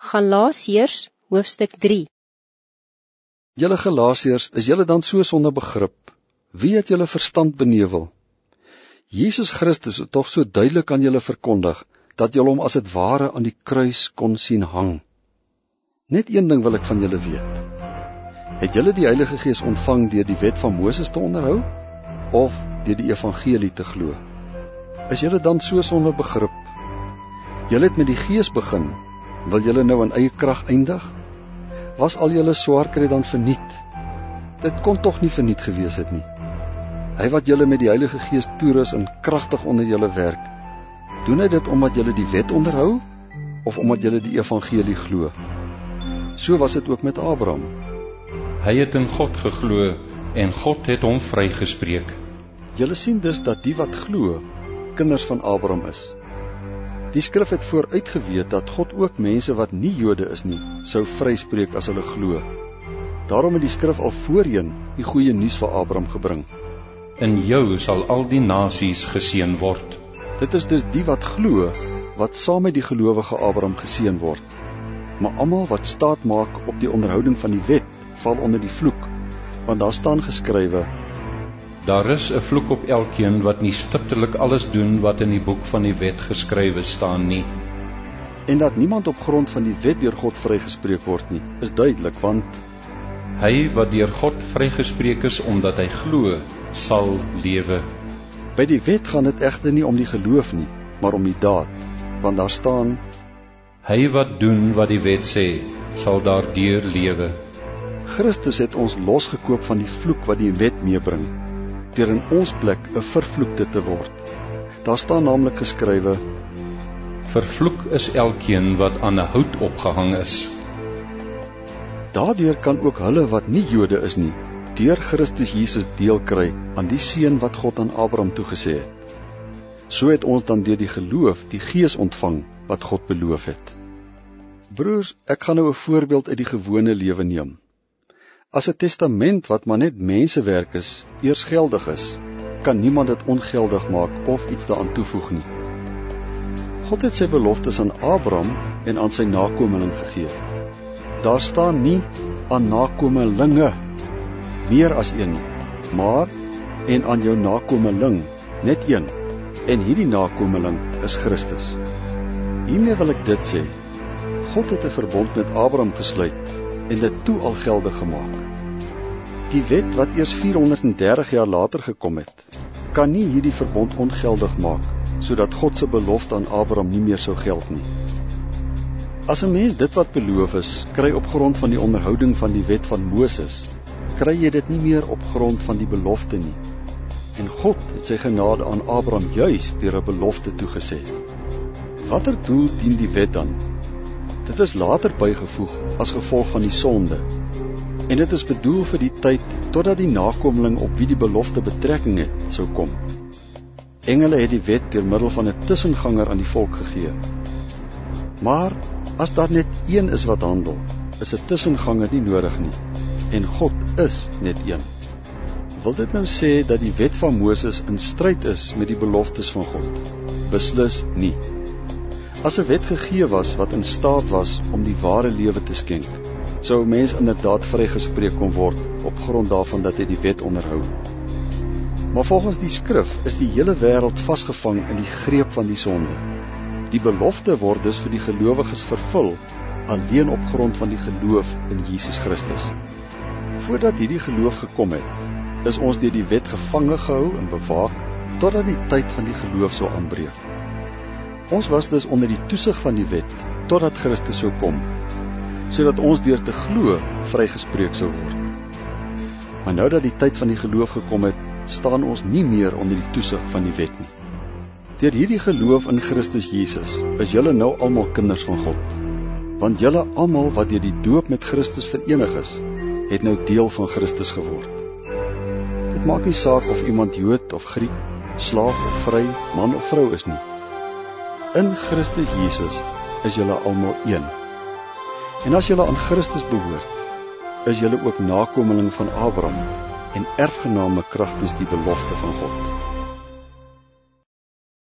Galasiërs hoofstuk 3 Julle Galasiërs, is julle dan so sonder begrip? Wie het julle verstand benevel? Jesus Christus het tog so duidelik aan julle verkondig dat julle hom as dit ware aan die kruis kon sien hang. Net een ding wil ek van julle weet. Het julle die Heilige Gees ontvang deur die wet van Moses te onderhou of deur die evangelie te glo? Is julle dan so sonder begrip? Julle het met die Gees begin Wil julle nou in eie krag eindig? Was al julle swaar kry dan verniet? Dit kon tog nie verniet gewees het nie. Hy wat julle met die Heilige Gees toerus en kragtig onder julle werk, doen hy dit omdat julle die wet onderhou of omdat julle die evangelie glo? So was dit ook met Abraham. Hy het in God geglo en God het hom vrygespreek. Julle sien dus dat die wat glo, kinders van Abraham is. Die skrif het vooruitgeweet dat God ook mense wat nie Jode is nie, sou vryspreek as hulle glo. Daarom het die skrif al voorheen die goeie nuus vir Abraham gebring. In jou sal al die nasies geseën word. Dit is dus die wat glo wat saam met die gelowige Abraham geseën word. Maar almal wat staat maak op die onderhouding van die wet, val onder die vloek, want daar staan geskrywe: Daar is 'n vloek op elkeen wat nie stiptelik alles doen wat in die boek van die wet geskrywe staan nie. En dat niemand op grond van die wet deur God vrygespreek word nie, is duidelik want hy wat deur God vrygespreek is omdat hy glo, sal lewe. By die wet gaan dit egter nie om die geloof nie, maar om die daad, want daar staan hy wat doen wat die wet sê, sal daardeur lewe. Christus het ons losgekoop van die vloek wat die wet meebring deur in ons plek 'n vervloekte te word. Daar staan naamlik geskrywe: Vervloek is elkeen wat aan 'n hout opgehang is. Daardeur kan ook hulle wat nie Jode is nie, deur Christus Jesus deel kry aan die seën wat God aan Abraham toegesê het. So het ons dan deur die geloof die Gees ontvang wat God beloof het. Broers, ek gaan nou 'n voorbeeld uit die gewone lewe neem. As 'n testament wat maar net mensewerk is, eers geldig is, kan niemand dit ongeldig maak of iets daaraan toevoeg nie. God het sy beloftes aan Abraham en aan sy nakommeling gegee. Daar staan nie aan nakommelinge meer as een nie, maar en aan jou nakommeling, net een. En hierdie nakommeling is Christus. Hiermee wil ek dit sê. God het 'n verbond met Abraham gesluit en dit toe al geldig gemaak. Die wet wat eers 430 jaar later gekom het, kan nie hierdie verbond ongeldig maak sodat God se belofte aan Abraham nie meer sou geld nie. As 'n mens dit wat beloof is, kry op grond van die onderhouding van die wet van Moses, kry jy dit nie meer op grond van die belofte nie. En God het sy genade aan Abraham juis deur 'n belofte toegesê. Watter doel dien die wet dan? Dit is later bygevoeg as gevolg van die sonde. En dit is bedoel vir die tyd totdat die nakommeling op wie die belofte betrekking het, sou kom. Engele het die wet deur middel van 'n tussenganger aan die volk gegee. Maar as daar net een is wat handel, is 'n tussenganger nie nodig nie. En God is net een. Wil dit nou sê dat die wet van Moses in stryd is met die beloftes van God? Beslis nie. As 'n wet gegee was wat in staat was om die ware lewe te skenk, sou 'n mens inderdaad vrygespreek kon word op grond daarvan dat hy die wet onderhou. Maar volgens die skrif is die hele wêreld vasgevang in die greep van die sonde. Die belofte word dus vir die gelowiges vervul alleen op grond van die geloof in Jesus Christus. Voordat hierdie geloof gekom het, is ons deur die wet gevange gehou en bewaak totdat die tyd van die geloof sou aanbreek. Ons was dus onder die toesig van die wet totdat Christus sou kom, sodat ons deur te glo vrygespreek sou word. Maar nou dat die tyd van die geloof gekom het, staan ons nie meer onder die toesig van die wet nie. Deur hierdie geloof in Christus Jesus, is julle nou almal kinders van God. Want julle almal wat deur die doop met Christus verenig is, het nou deel van Christus geword. Dit maak nie saak of iemand Jood of Griek, slaaf of vry, man of vrou is nie. In Christus Jesus is julle almal een. En as julle aan Christus behoort, is julle ook nakommeling van Abraham en erfgename kragtens die belofte van God.